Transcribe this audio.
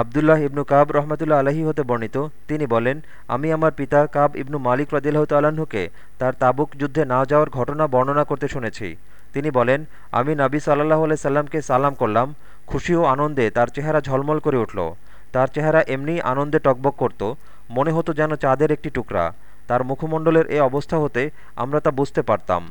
আবদুল্লাহ ইবনু কাব রহমতুল্লা আলহী হতে বর্ণিত, তিনি বলেন, আমি আমার পিতা কাব ইবনু মালিক রদিল্লাহ তাল্লাহ্নকে তার তাবুক যুদ্ধে না যাওয়ার ঘটনা বর্ণনা করতে শুনেছি। তিনি বলেন, আমি নাবি সাল্লাহ আলাই সাল্লামকে সালাম করলাম, খুশি ও আনন্দে তার চেহারা ঝলমল করে উঠল। তার চেহারা এমনি আনন্দে টকবক করত, মনে হতো যেন চাঁদের একটি টুকরা। তার মুখমণ্ডলের এ অবস্থা হতে আমরা তা বুঝতে পারতাম।